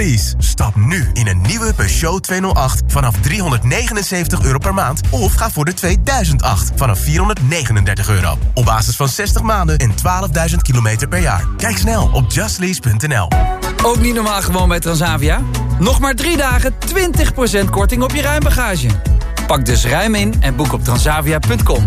Lease. Stap nu in een nieuwe Peugeot 208 vanaf 379 euro per maand... of ga voor de 2008 vanaf 439 euro. Op basis van 60 maanden en 12.000 kilometer per jaar. Kijk snel op justlease.nl. Ook niet normaal gewoon bij Transavia? Nog maar drie dagen 20% korting op je ruimbagage. Pak dus ruim in en boek op transavia.com.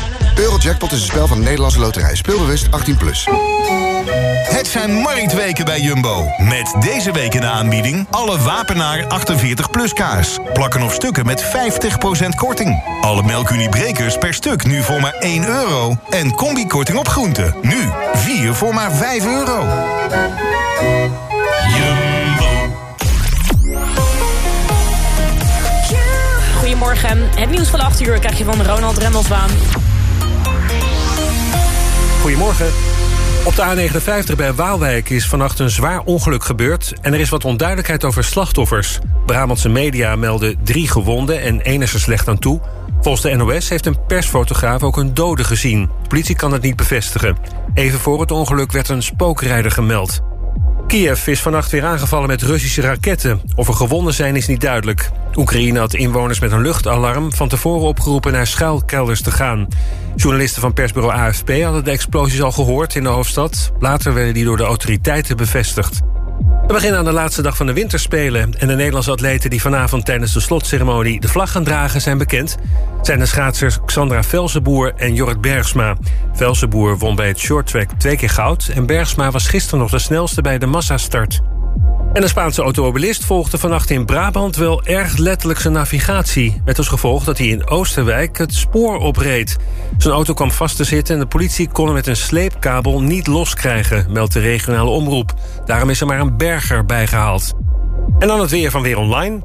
Eurojackpot is een spel van de Nederlandse loterij. Speelbewust 18+. Plus. Het zijn marktweken bij Jumbo. Met deze week in de aanbieding alle Wapenaar 48 plus kaas. Plakken of stukken met 50% korting. Alle melkuniebrekers per stuk nu voor maar 1 euro. En combikorting op groenten. Nu 4 voor maar 5 euro. Jumbo. Goedemorgen. Het nieuws van 8 uur krijg je van Ronald Remmelsbaan. Goedemorgen. Op de A59 bij Waalwijk is vannacht een zwaar ongeluk gebeurd... en er is wat onduidelijkheid over slachtoffers. Brabantse media melden drie gewonden en één is er slecht aan toe. Volgens de NOS heeft een persfotograaf ook een dode gezien. Politie kan het niet bevestigen. Even voor het ongeluk werd een spookrijder gemeld. Kiev is vannacht weer aangevallen met Russische raketten. Of er gewonden zijn is niet duidelijk. Oekraïne had inwoners met een luchtalarm van tevoren opgeroepen naar schuilkelders te gaan. Journalisten van persbureau AFP hadden de explosies al gehoord in de hoofdstad. Later werden die door de autoriteiten bevestigd. We beginnen aan de laatste dag van de winterspelen. En de Nederlandse atleten die vanavond tijdens de slotceremonie de vlag gaan dragen zijn bekend. Zijn de schaatsers Xandra Velsenboer en Jorrit Bergsma. Velsenboer won bij het shorttrack twee keer goud... en Bergsma was gisteren nog de snelste bij de massastart. En de Spaanse automobilist volgde vannacht in Brabant wel erg letterlijk zijn navigatie. Met als gevolg dat hij in Oosterwijk het spoor opreed. Zijn auto kwam vast te zitten en de politie kon hem met een sleepkabel niet loskrijgen, meldt de regionale omroep. Daarom is er maar een berger bijgehaald. En dan het weer van Weer Online.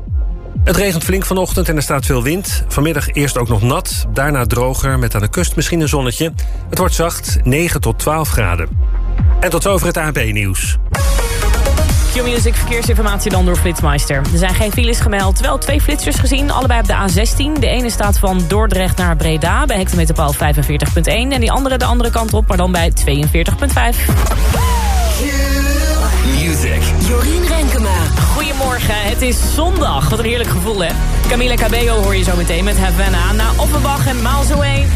Het regent flink vanochtend en er staat veel wind. Vanmiddag eerst ook nog nat, daarna droger met aan de kust misschien een zonnetje. Het wordt zacht, 9 tot 12 graden. En tot over het AB-nieuws. Q-Music verkeersinformatie dan door Flitsmeister. Er zijn geen files gemeld, wel twee flitsers gezien. Allebei op de A16. De ene staat van Dordrecht naar Breda bij hectometerpaal 45.1. En die andere de andere kant op, maar dan bij 42.5. Music. Jorien Renkema. Goedemorgen, het is zondag. Wat een heerlijk gevoel, hè? Camila Cabello hoor je zo meteen met Havana. Na Offenbach en Miles Away.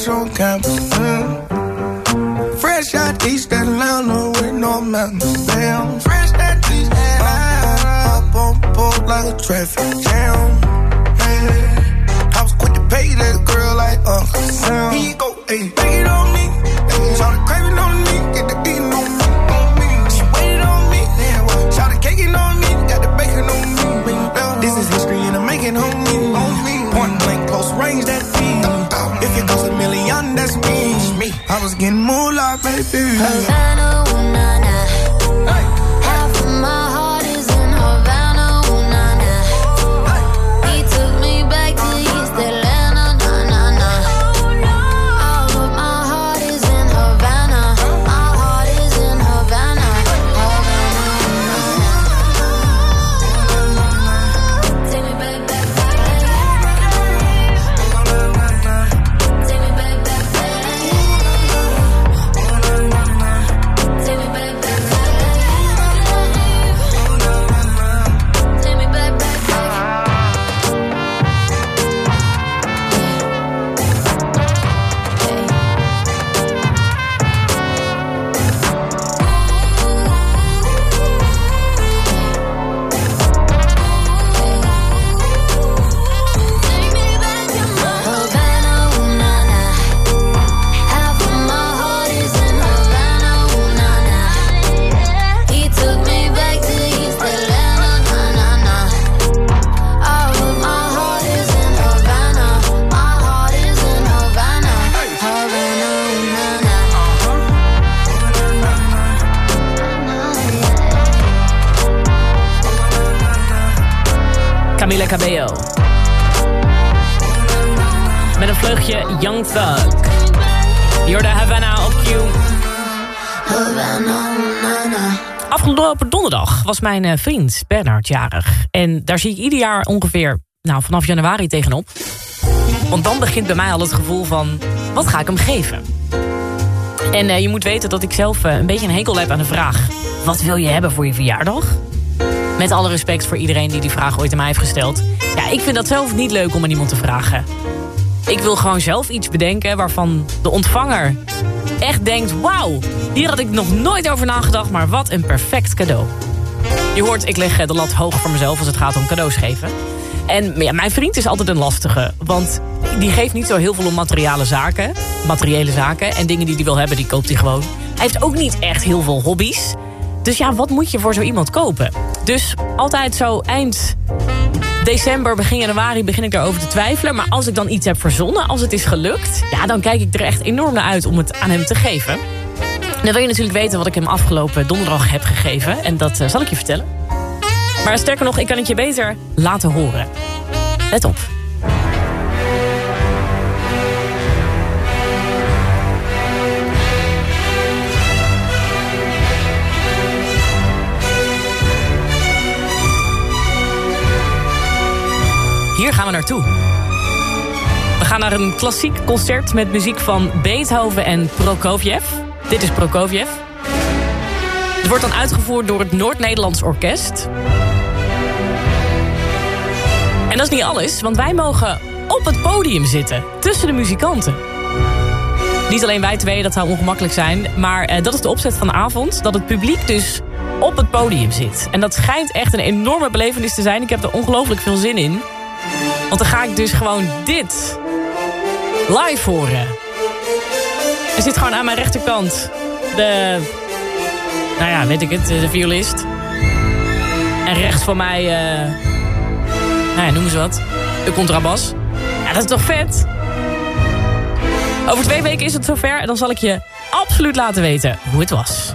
cash on campus. Mm. Fresh out East Atlanta with no mountains. Damn. Fresh out East Atlanta. Up, up on board like a traffic jam. Hey. I was quick to pay that girl like Uncle Sam. He go, hey, baby. Havana, Camila Cabello. Met een vleugje Young Thug. the Havana op Q. Afgelopen donderdag was mijn eh, vriend Bernard jarig. En daar zie ik ieder jaar ongeveer nou, vanaf januari tegenop. Want dan begint bij mij al het gevoel van, wat ga ik hem geven? En eh, je moet weten dat ik zelf eh, een beetje een hekel heb aan de vraag... wat wil je hebben voor je verjaardag? Met alle respect voor iedereen die die vraag ooit aan mij heeft gesteld. Ja, ik vind dat zelf niet leuk om aan iemand te vragen. Ik wil gewoon zelf iets bedenken waarvan de ontvanger echt denkt... wauw, hier had ik nog nooit over nagedacht, maar wat een perfect cadeau. Je hoort, ik leg eh, de lat hoog voor mezelf als het gaat om cadeaus geven. En ja, mijn vriend is altijd een lastige. Want die geeft niet zo heel veel om materiële zaken. Materiële zaken. En dingen die hij wil hebben, die koopt hij gewoon. Hij heeft ook niet echt heel veel hobby's. Dus ja, wat moet je voor zo iemand kopen? Dus altijd zo eind december, begin januari begin ik daarover te twijfelen. Maar als ik dan iets heb verzonnen, als het is gelukt... ja, dan kijk ik er echt enorm naar uit om het aan hem te geven. Dan wil je natuurlijk weten wat ik hem afgelopen donderdag heb gegeven. En dat uh, zal ik je vertellen. Maar sterker nog, ik kan het je beter laten horen. Let op. gaan we naartoe. We gaan naar een klassiek concert met muziek van Beethoven en Prokofjev. Dit is Prokofjev. Het wordt dan uitgevoerd door het Noord-Nederlands Orkest. En dat is niet alles, want wij mogen op het podium zitten. Tussen de muzikanten. Niet alleen wij twee, dat zou ongemakkelijk zijn. Maar eh, dat is de opzet van de avond. Dat het publiek dus op het podium zit. En dat schijnt echt een enorme belevenis te zijn. Ik heb er ongelooflijk veel zin in. Want dan ga ik dus gewoon dit live horen. Er zit gewoon aan mijn rechterkant de... Nou ja, weet ik het, de violist. En rechts van mij... Uh, nou ja, noem eens wat. De contrabas. Ja, dat is toch vet? Over twee weken is het zover en dan zal ik je absoluut laten weten hoe het was.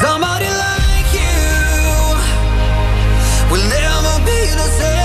Somebody like you will never be the same.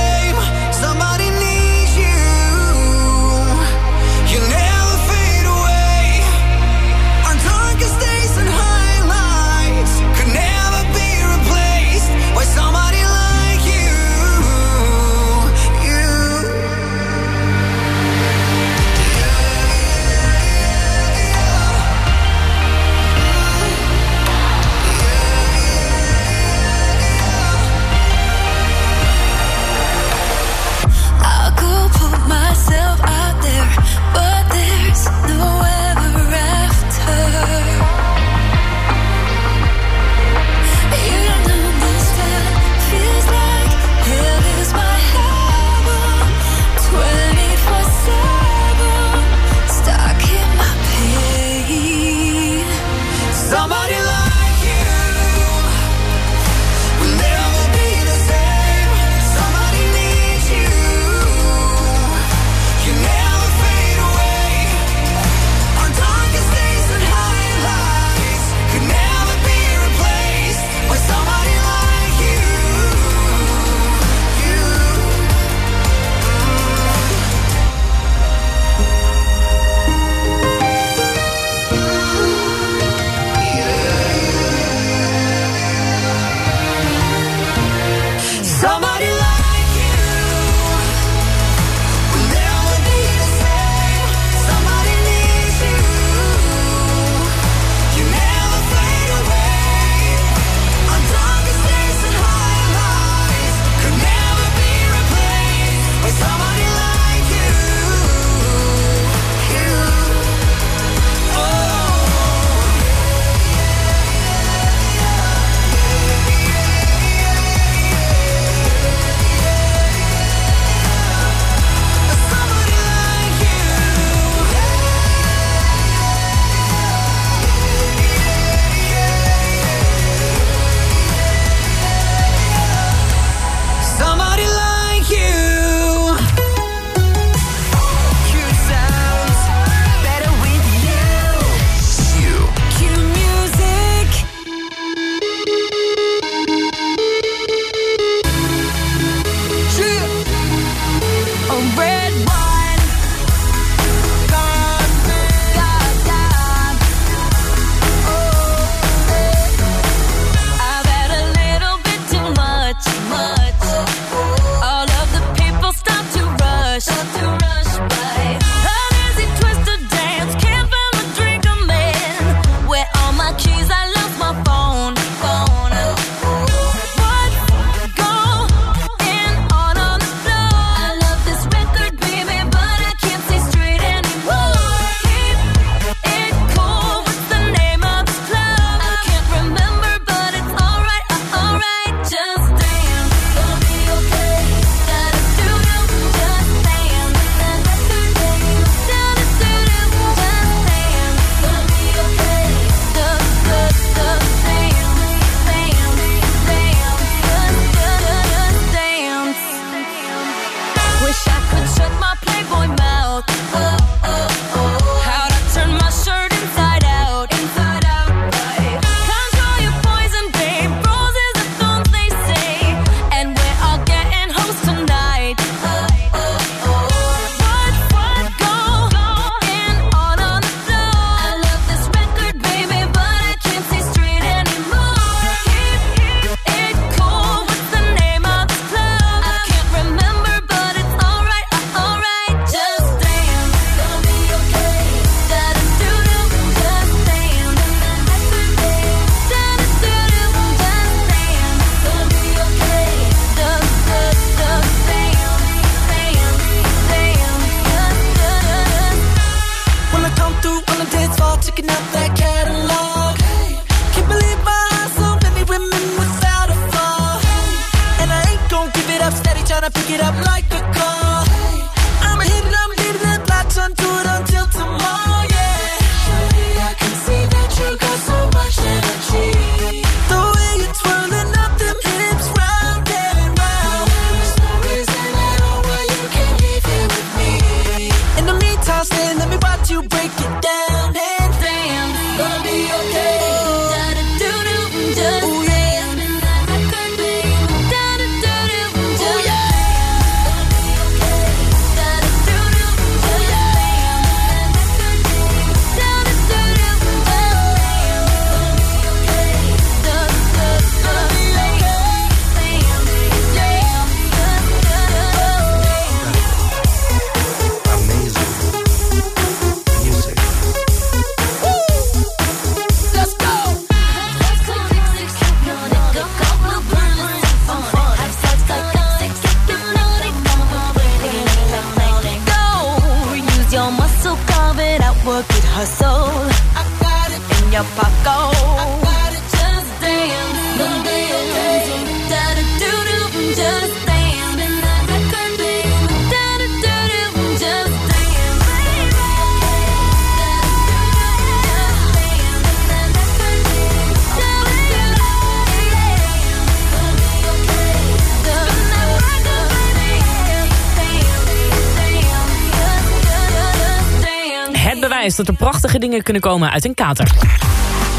Kunnen komen uit een kater.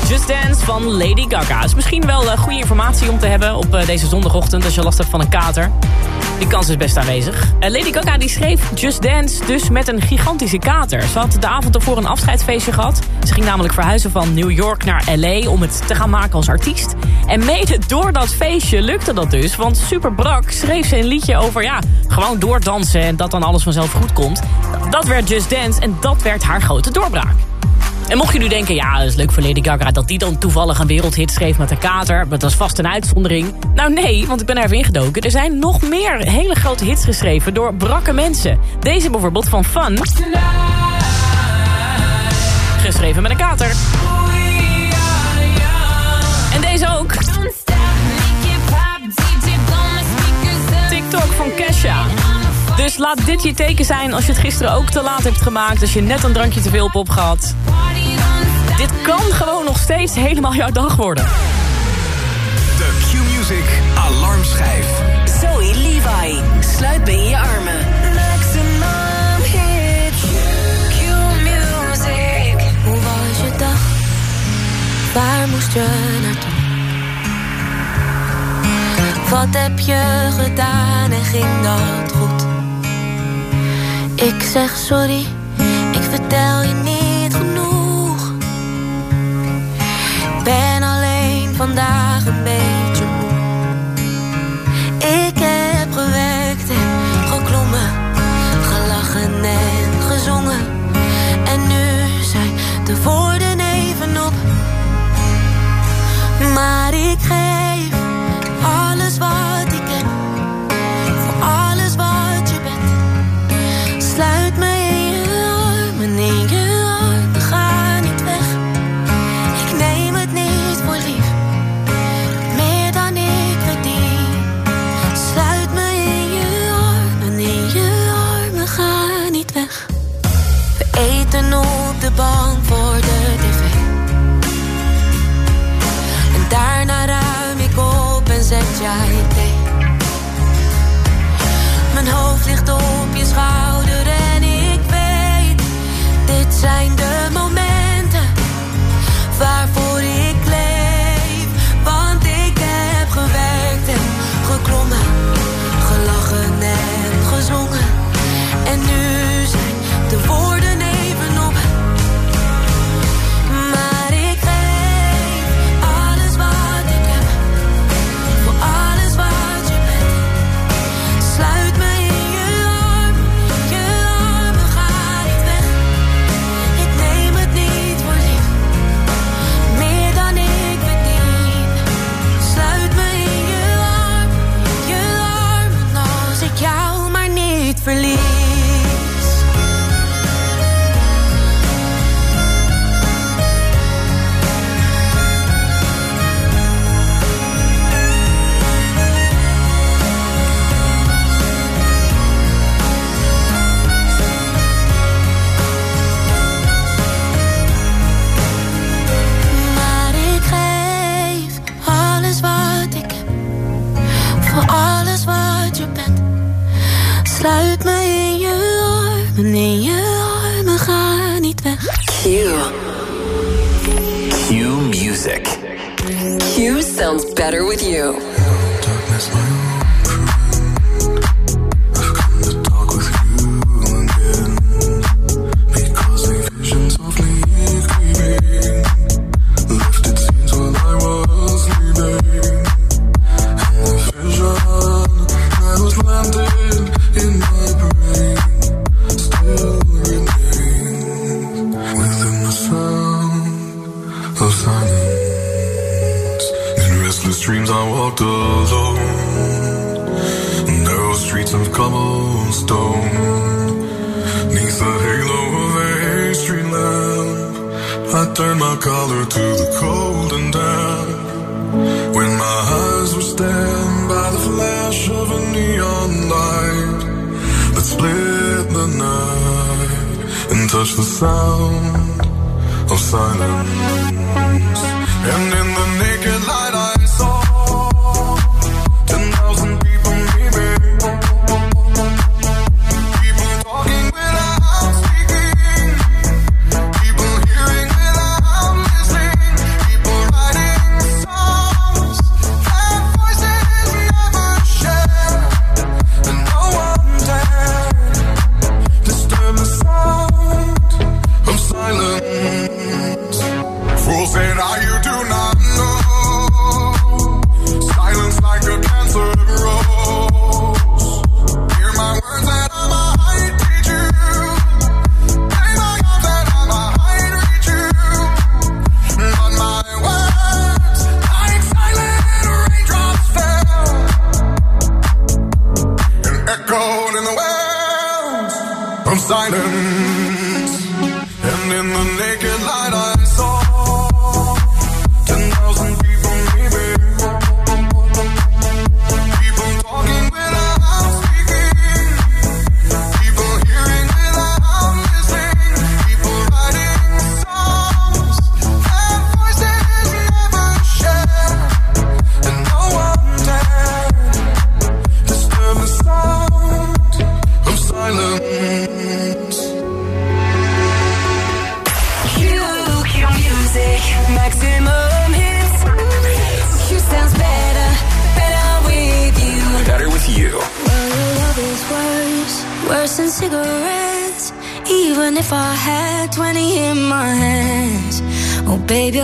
Just Dance van Lady Gaga. Is misschien wel eh, goede informatie om te hebben op eh, deze zondagochtend... als je last hebt van een kater. Die kans is best aanwezig. Eh, Lady Gaga die schreef Just Dance dus met een gigantische kater. Ze had de avond ervoor een afscheidsfeestje gehad. Ze ging namelijk verhuizen van New York naar L.A. om het te gaan maken als artiest. En mede door dat feestje lukte dat dus. Want super brak schreef ze een liedje over ja, gewoon doordansen... en dat dan alles vanzelf goed komt. Dat werd Just Dance en dat werd haar grote doorbraak. En mocht je nu denken, ja, dat is leuk voor Lady Gaga... dat die dan toevallig een wereldhit schreef met een kater... maar dat is vast een uitzondering. Nou nee, want ik ben er even ingedoken. Er zijn nog meer hele grote hits geschreven door brakke mensen. Deze bijvoorbeeld van Fun. Geschreven met een kater. En deze ook. TikTok van Kesha. Dus laat dit je teken zijn als je het gisteren ook te laat hebt gemaakt... als je net een drankje te veel op op gehad. Dit kan gewoon nog steeds helemaal jouw dag worden. De Q-Music alarmschijf. Zoe Levi, sluit me in je armen. Maximum hits. Q-music. Hoe was je dag? Waar moest je naartoe? Wat heb je gedaan en ging dat goed? Ik zeg sorry, ik vertel je niet genoeg. Ik ben alleen vandaag een beetje moe. Ik heb gewerkt en geklommen, gelachen en gezongen. En nu zijn de woorden even op. Maar ik geef Q sounds better with you. Of turned my collar to the cold and damp. When my eyes were stabbed by the flash of a neon light that split the night and touched the sound of silence. And in the naked Silence. and in the naked light I.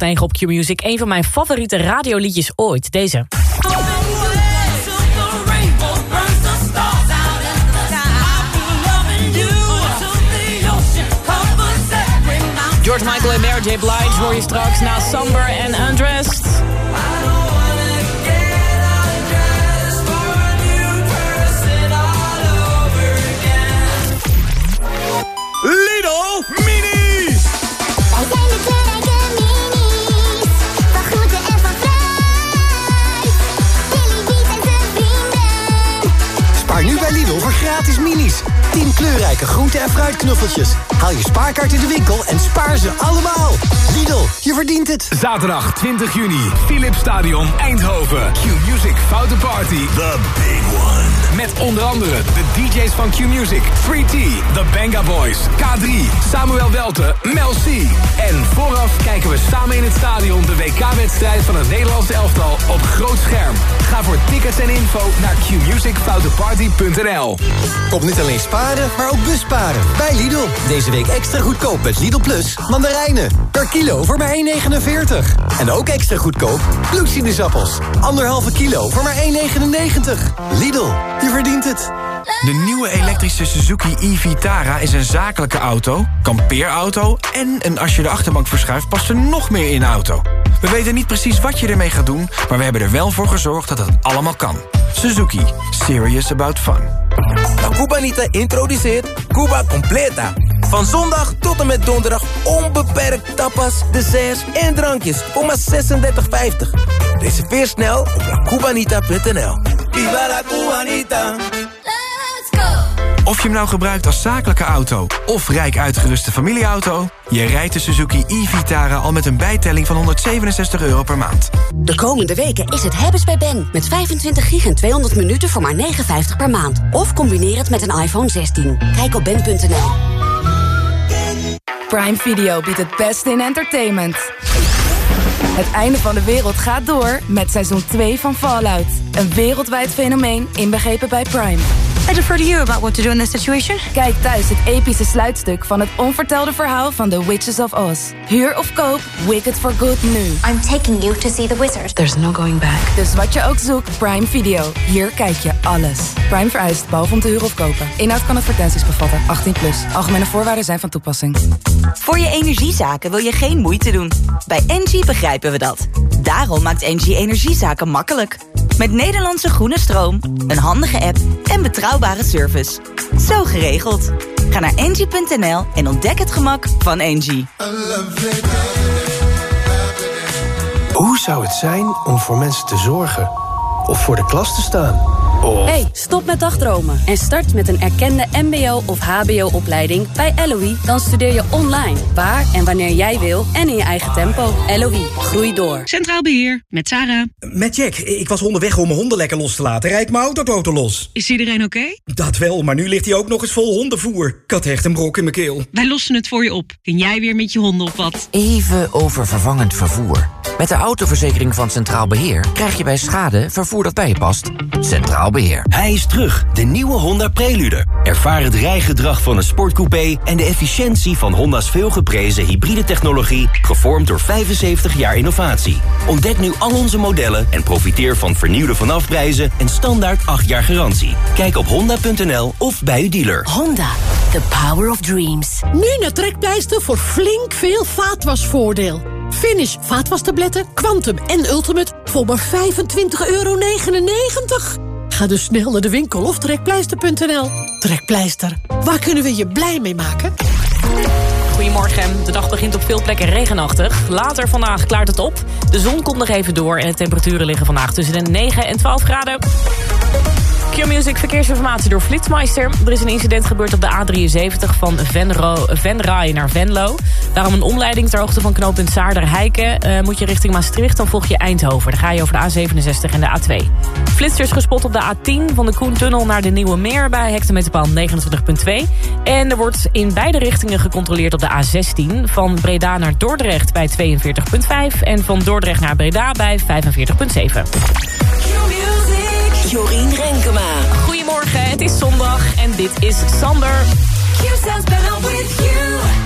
negen op Q-Music. Een van mijn favoriete radioliedjes ooit. Deze. George Michael en Mary J. Blige hoor je straks na Somber en Undressed. Over voor gratis minis. 10 kleurrijke groente- en fruitknuffeltjes. Haal je spaarkaart in de winkel en spaar ze allemaal. Lidl, je verdient het. Zaterdag 20 juni, Philips Stadion Eindhoven. Q-Music Foute Party. The Big One. Met onder andere de DJ's van Q-Music, 3T, The Banga Boys, K3, Samuel Welte, Mel C. En vooraf kijken we samen in het stadion de WK-wedstrijd van het Nederlandse elftal op groot scherm. Ga voor tickets en info naar qmusicfouteparty.nl. Kom niet alleen sparen, maar ook busparen. Bij Lidl. Deze week extra goedkoop met Lidl Plus mandarijnen. Per kilo voor maar 1,49. En ook extra goedkoop bloedsinusappels. Anderhalve kilo voor maar 1,99. Lidl, je verdient het. De nieuwe elektrische Suzuki e-Vitara is een zakelijke auto, kampeerauto... en een als je de achterbank verschuift past er nog meer in de auto. We weten niet precies wat je ermee gaat doen... maar we hebben er wel voor gezorgd dat het allemaal kan. Suzuki. Serious about fun. La Cubanita introduceert Cuba Completa. Van zondag tot en met donderdag onbeperkt tapas, desserts en drankjes voor maar 36,50. Reserveer snel op lacubanita.nl. Viva la Cubanita! Of je hem nou gebruikt als zakelijke auto of rijk uitgeruste familieauto... je rijdt de Suzuki e-Vitara al met een bijtelling van 167 euro per maand. De komende weken is het hebben's bij Ben. Met 25 gig en 200 minuten voor maar 59 per maand. Of combineer het met een iPhone 16. Kijk op ben.nl. Prime Video biedt het beste in entertainment. Het einde van de wereld gaat door met seizoen 2 van Fallout. Een wereldwijd fenomeen inbegrepen bij Prime. I defer to you about what to do in this situation. Kijk thuis het epische sluitstuk van het onvertelde verhaal van The Witches of Oz. Huur of koop Wicked for Good nu. I'm taking you to see the wizard. There's no going back. Dus wat je ook zoekt, Prime Video. Hier kijk je alles. Prime vereist, behalve om te huren of kopen. Inhoud kan advertenties bevatten. 18 plus. Algemene voorwaarden zijn van toepassing. Voor je energiezaken wil je geen moeite doen. Bij Engie begrijpen we dat. Daarom maakt Engie energiezaken makkelijk. Met Nederlandse groene stroom, een handige app en betrouwbare service. Zo geregeld. Ga naar engie.nl en ontdek het gemak van Engie. Hoe zou het zijn om voor mensen te zorgen? Of voor de klas te staan? Of... Hey, stop met dagdromen en start met een erkende mbo- of hbo-opleiding bij LOE. Dan studeer je online, waar en wanneer jij wil en in je eigen tempo. LOE, groei door. Centraal Beheer, met Sarah. Met Jack. Ik was onderweg om mijn honden lekker los te laten. Rijd mijn autoboten los. Is iedereen oké? Dat wel, maar nu ligt hij ook nog eens vol hondenvoer. Ik had echt een brok in mijn keel. Wij lossen het voor je op. Kun jij weer met je honden op wat? Even over vervangend vervoer. Met de autoverzekering van Centraal Beheer krijg je bij schade vervoer dat bij je past. Centraal Beheer. Hij is terug, de nieuwe Honda Prelude. Ervaar het rijgedrag van een sportcoupé en de efficiëntie van Honda's veelgeprezen hybride technologie, gevormd door 75 jaar innovatie. Ontdek nu al onze modellen en profiteer van vernieuwde vanafprijzen en standaard 8 jaar garantie. Kijk op honda.nl of bij uw dealer. Honda, the power of dreams. Nu naar Trekpleister voor flink veel vaatwasvoordeel. Finish vaatwastabletten, Quantum en Ultimate voor maar 25,99 euro. Ga dus snel naar de winkel of trekpleister.nl. Trekpleister, waar kunnen we je blij mee maken? Goedemorgen. De dag begint op veel plekken regenachtig. Later vandaag klaart het op. De zon komt nog even door en de temperaturen liggen vandaag tussen de 9 en 12 graden. Q-Music verkeersinformatie door Flitsmeister. Er is een incident gebeurd op de A73 van Venro, Venray naar Venlo. Daarom een omleiding ter hoogte van knooppunt Zaarder-Heiken. Uh, moet je richting Maastricht, dan volg je Eindhoven. Dan ga je over de A67 en de A2. Flitsers gespot op de A10 van de Koentunnel naar de Nieuwe Meer... bij hectometerpaal 29.2. En er wordt in beide richtingen gecontroleerd op de A16... van Breda naar Dordrecht bij 42.5... en van Dordrecht naar Breda bij 45.7. Jorien Renkema. Goedemorgen, het is zondag en dit is Sander. Q sounds better with you.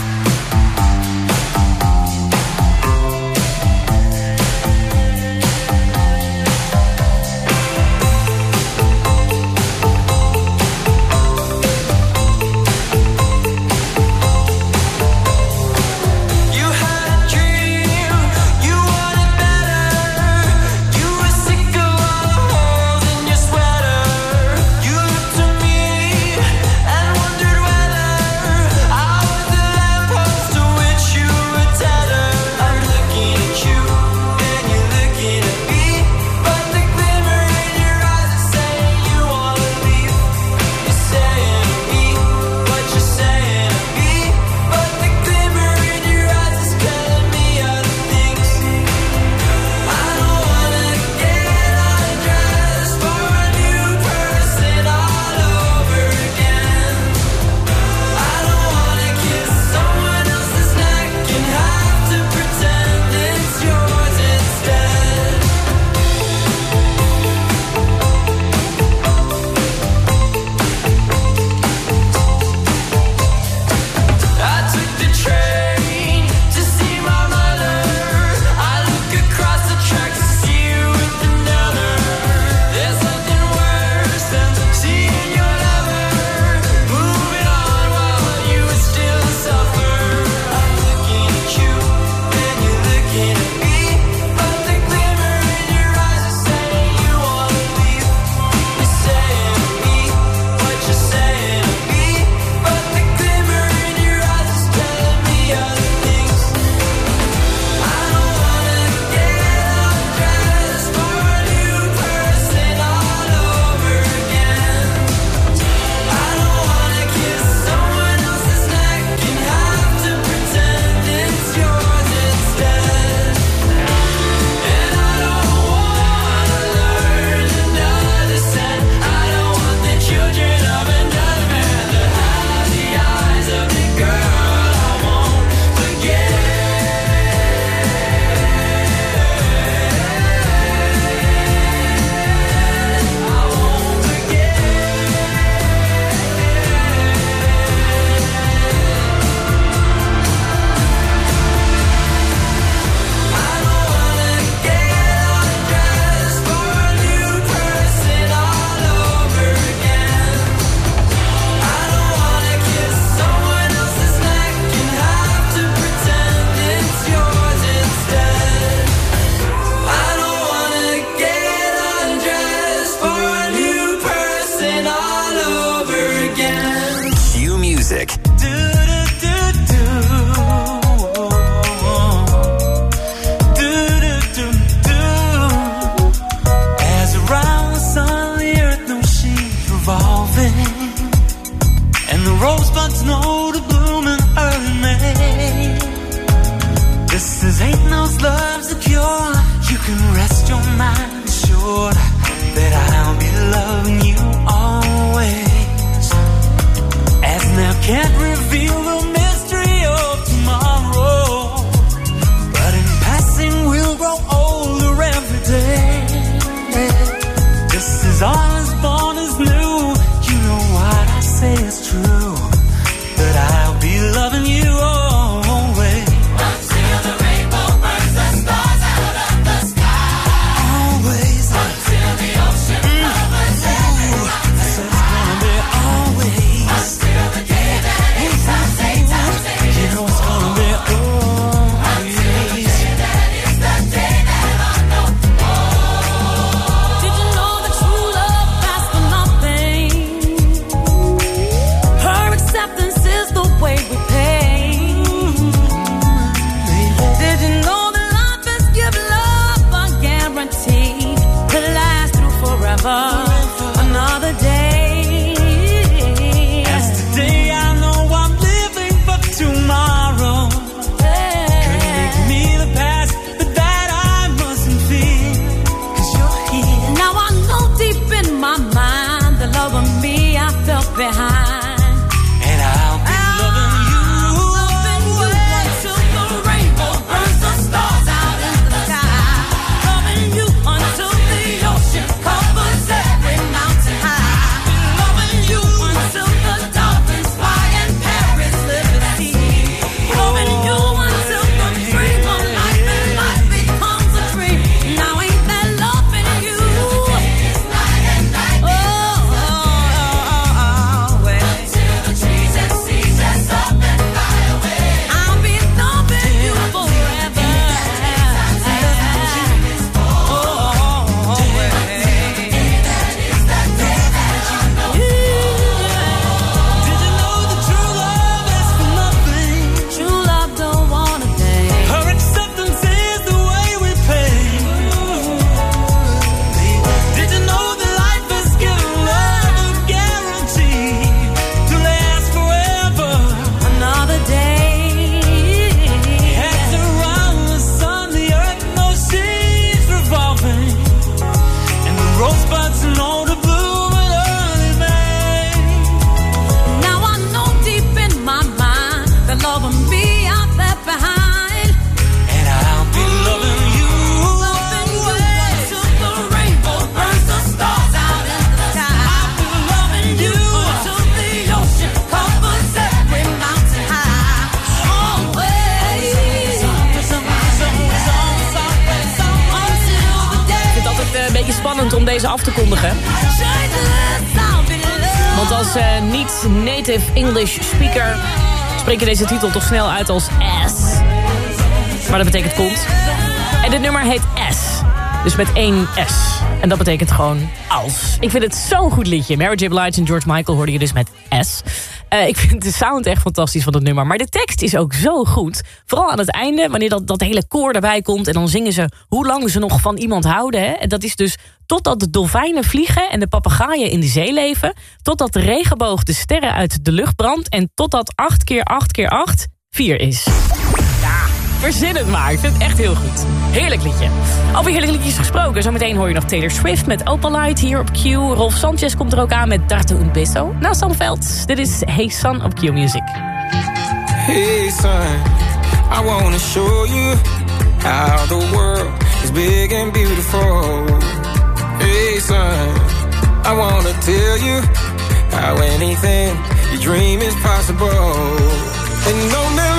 And the rosebuds know to bloom in early May. This is ain't no love's a cure. You can rest your mind assured that I'll be loving you always. As now can't reveal spreek je deze titel toch snel uit als S. Maar dat betekent kont. En dit nummer heet S. Dus met één S. En dat betekent gewoon als. Ik vind het zo'n goed liedje. Mary J. Blige en George Michael hoorde je dus met S. Eh, ik vind de sound echt fantastisch van het nummer. Maar de tekst is ook zo goed. Vooral aan het einde, wanneer dat, dat hele koor erbij komt... en dan zingen ze hoe lang ze nog van iemand houden. Hè? En dat is dus totdat de dolfijnen vliegen... en de papegaaien in de zee leven... totdat de regenboog de sterren uit de lucht brandt... en totdat 8 keer 8 keer 8 4 is. Ja, verzin het maar. Ik vind het echt heel goed. Heerlijk liedje. Over heerlijke liedjes gesproken. Zometeen hoor je nog Taylor Swift met Opalite hier op Q. Rolf Sanchez komt er ook aan met Darte un Beso. Nou, Sam Veld. Dit is Hey Son op Q Music. Hey son, I wanna show you how the world is big and beautiful. Hey I wanna tell you how anything you dream is possible. And on that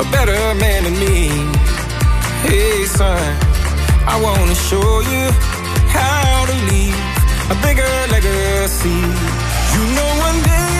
a better man than me. Hey, son, I wanna show you how to leave a bigger legacy. You know, one day.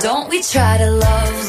Don't we try to love?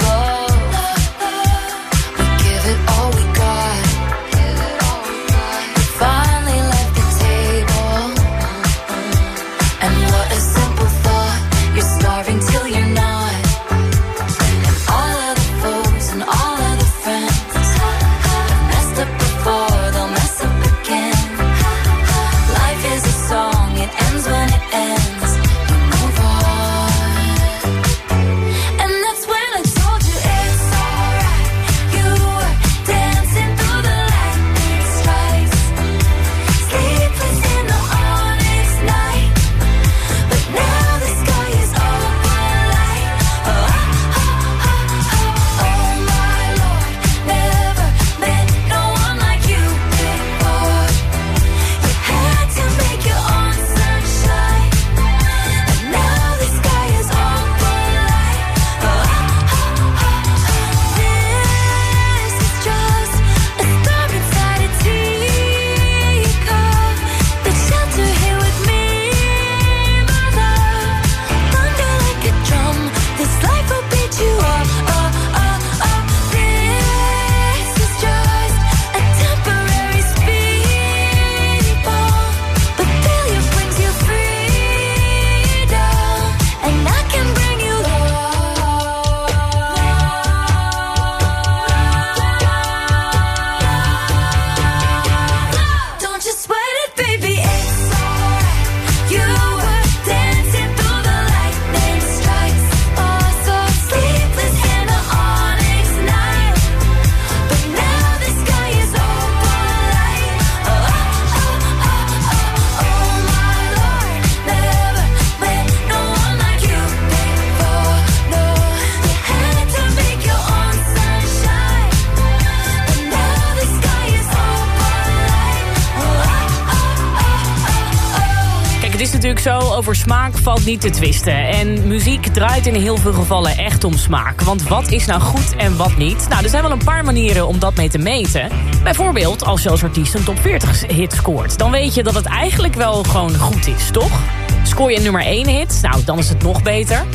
Over smaak valt niet te twisten. En muziek draait in heel veel gevallen echt om smaak. Want wat is nou goed en wat niet? Nou, er zijn wel een paar manieren om dat mee te meten. Bijvoorbeeld als je als artiest een top 40 hit scoort. Dan weet je dat het eigenlijk wel gewoon goed is, toch? Scoor je een nummer 1 hit, nou, dan is het nog beter.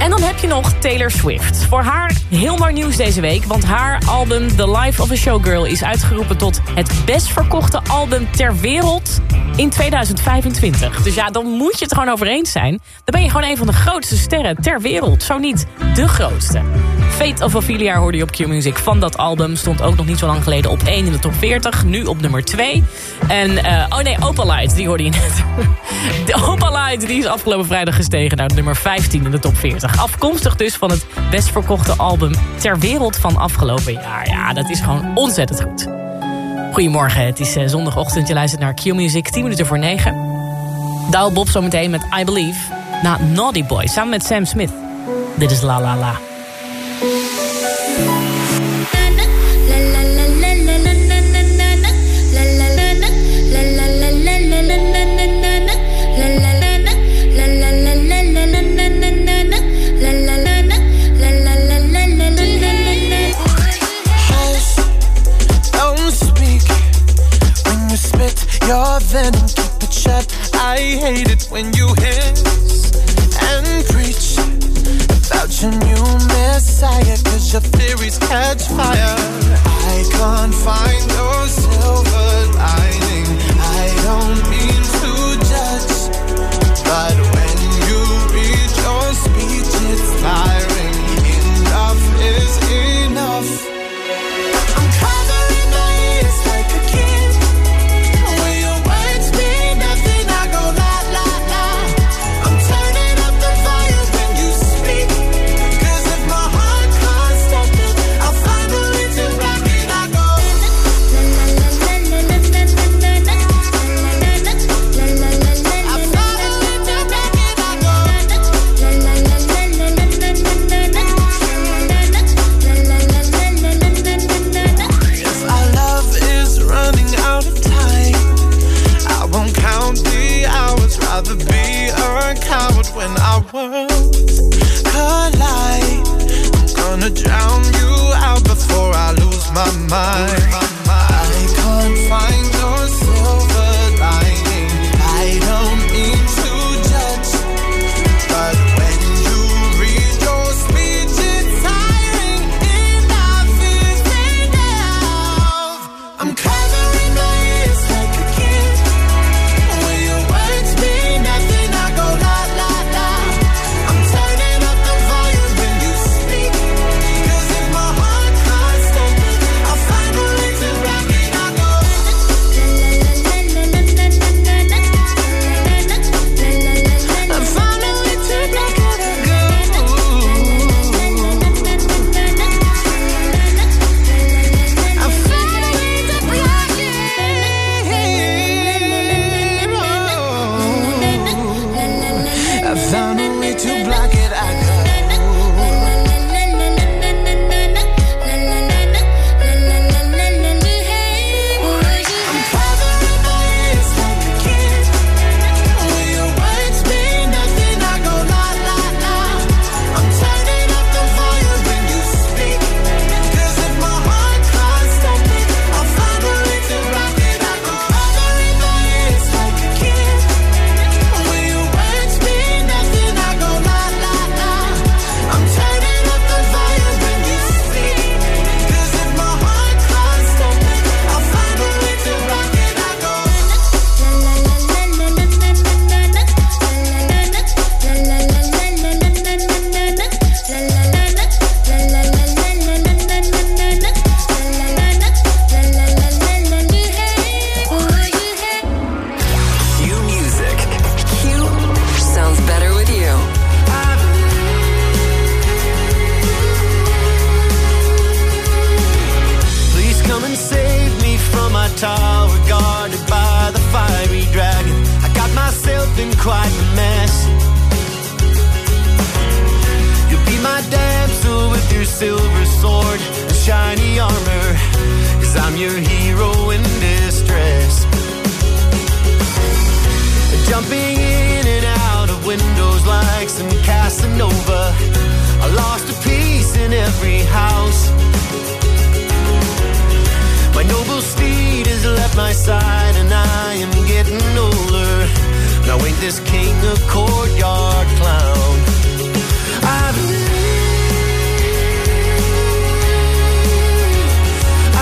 En dan heb je nog Taylor Swift. Voor haar heel mooi nieuws deze week, want haar album The Life of a Showgirl is uitgeroepen tot het best verkochte album ter wereld in 2025. Dus ja, dan moet je het gewoon over eens zijn. Dan ben je gewoon een van de grootste sterren ter wereld. Zo niet de grootste. Fate of Ophelia hoorde je op Q-Music van dat album. Stond ook nog niet zo lang geleden op 1 in de top 40. Nu op nummer 2. En, eh, oh nee, Opalite, die hoorde je net. De Opalite, die is afgelopen vrijdag gestegen naar nummer 15 in de top 40. Afkomstig dus van het best verkochte album ter wereld van afgelopen jaar. Ja, dat is gewoon ontzettend goed. Goedemorgen, het is eh, zondagochtend. Je luistert naar Q-Music, 10 minuten voor 9. Douwe Bob zometeen met I Believe. Na Naughty Boy, samen met Sam Smith. Dit is La La La. Hate it when you hiss my side and I am getting older. Now ain't this king a courtyard clown? I believe,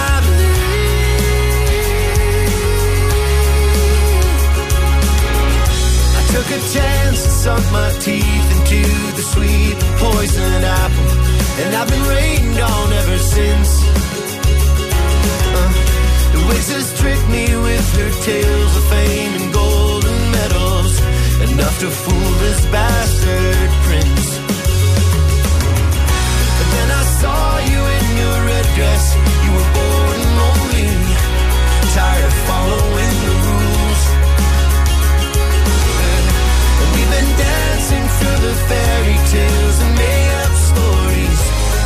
I believe. I took a chance and sunk my teeth into the sweet poison apple, and I've been rained on ever since. Uh. The witches tricked me with her tales of fame and golden medals, enough to fool this bastard prince. And then I saw you in your red dress. You were bored and lonely, tired of following the rules. And we've been dancing through the fairy tales and made up stories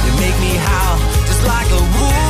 You make me howl just like a wolf.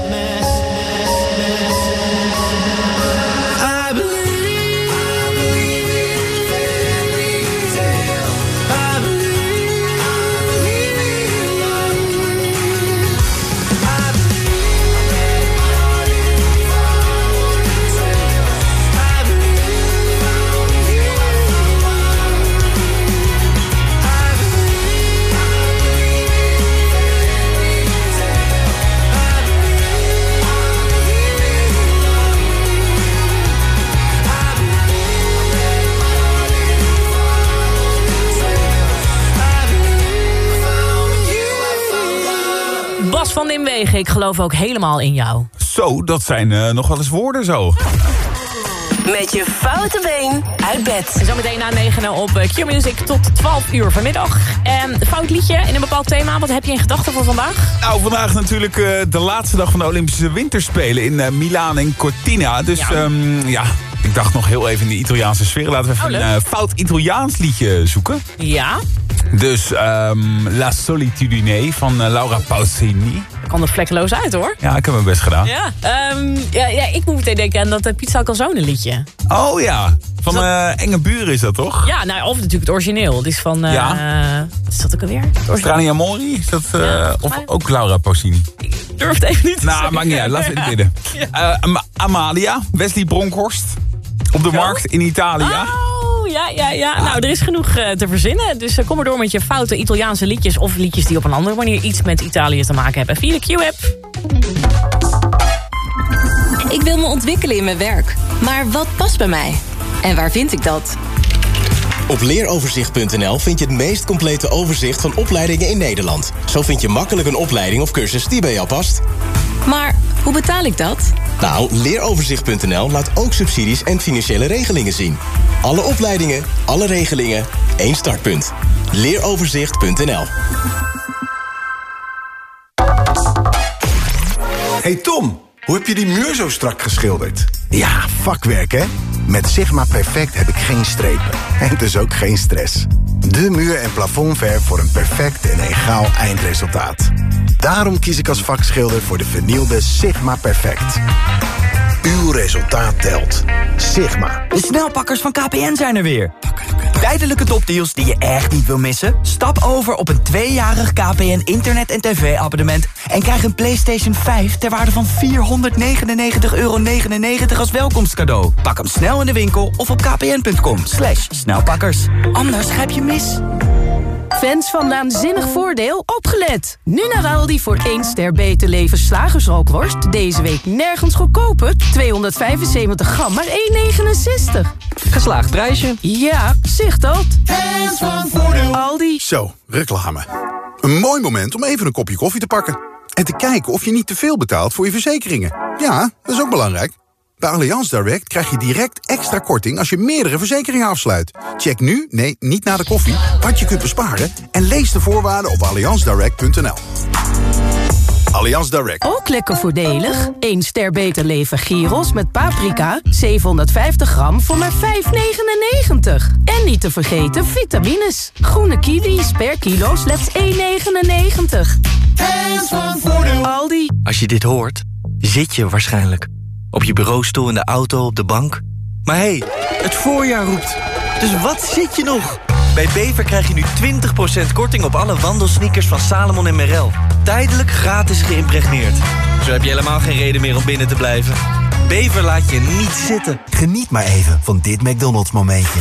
Ik geloof ook helemaal in jou. Zo, dat zijn eh, nog wel eens woorden zo. Met je foute been uit bed. Zometeen na negenen op eh, Q-Music tot 12 uur vanmiddag. En fout liedje in een bepaald thema. Wat heb je in gedachten voor vandaag? Nou, vandaag natuurlijk eh, de laatste dag van de Olympische Winterspelen... in uh, Milaan en Cortina. Dus ja, ehm, ja ik dacht nog heel even in de Italiaanse sfeer. Laten we even oh, een fout Italiaans liedje zoeken. Ja. Dus ehm, La Solitudine van Laura Pausini kan er vlekkeloos uit, hoor. Ja, ik heb mijn best gedaan. Ja, um, ja, ja ik moet meteen denken aan dat uh, Pizza Calzone liedje. Oh ja, van dat... uh, Enge Buren is dat toch? Ja, nou, of natuurlijk het origineel. Het is van, uh, ja. wat is dat ook alweer? Strani Amori, is dat, ja, of ook Laura Pausini? Ik durf het even niet Nou, maakt niet uit, we het midden. Ja. Amalia, Wesley Bronkhorst, op de Zo? markt in Italië. Oh ja, ja, ja. Nou, er is genoeg uh, te verzinnen. Dus uh, kom maar door met je foute Italiaanse liedjes... of liedjes die op een andere manier iets met Italië te maken hebben. Via de Q-app. Ik wil me ontwikkelen in mijn werk. Maar wat past bij mij? En waar vind ik dat? Op leeroverzicht.nl vind je het meest complete overzicht van opleidingen in Nederland. Zo vind je makkelijk een opleiding of cursus die bij jou past. Maar hoe betaal ik dat? Nou, leeroverzicht.nl laat ook subsidies en financiële regelingen zien. Alle opleidingen, alle regelingen, één startpunt. Leeroverzicht.nl Hey Tom, hoe heb je die muur zo strak geschilderd? Ja, vakwerk hè? Met Sigma Perfect heb ik geen strepen. En dus ook geen stress. De muur- en plafondverf voor een perfect en egaal eindresultaat. Daarom kies ik als vakschilder voor de vernielde Sigma Perfect. Uw resultaat telt. Sigma. De snelpakkers van KPN zijn er weer. Tijdelijke topdeals die je echt niet wil missen? Stap over op een tweejarig KPN internet- en tv-abonnement... en krijg een PlayStation 5 ter waarde van 499,99 euro als welkomstcadeau. Pak hem snel in de winkel of op kpn.com. Snelpakkers. Anders grijp je mis. Fans van Naanzinnig Voordeel, opgelet! Nu naar Aldi voor 1 ster beter leven slagersrookworst. Deze week nergens goedkoper. 275 gram, maar 1,69. Geslaagd prijsje. Ja, zicht dat. Fans van Voordeel. Aldi. Zo, reclame. Een mooi moment om even een kopje koffie te pakken. En te kijken of je niet te veel betaalt voor je verzekeringen. Ja, dat is ook belangrijk. Bij Allianz Direct krijg je direct extra korting als je meerdere verzekeringen afsluit. Check nu, nee, niet na de koffie, wat je kunt besparen... en lees de voorwaarden op allianzdirect.nl. Allianz Direct. Ook lekker voordelig. 1 ster beter leven gyros met paprika. 750 gram voor maar 5,99. En niet te vergeten vitamines. Groene kiwis per kilo slechts 1,99. En van voordeel. Aldi. Als je dit hoort, zit je waarschijnlijk. Op je bureaustoel, in de auto, op de bank. Maar hé, hey, het voorjaar roept. Dus wat zit je nog? Bij Bever krijg je nu 20% korting op alle wandelsneakers van Salomon en Merrell. Tijdelijk gratis geïmpregneerd. Zo heb je helemaal geen reden meer om binnen te blijven. Bever laat je niet zitten. Geniet maar even van dit McDonald's momentje.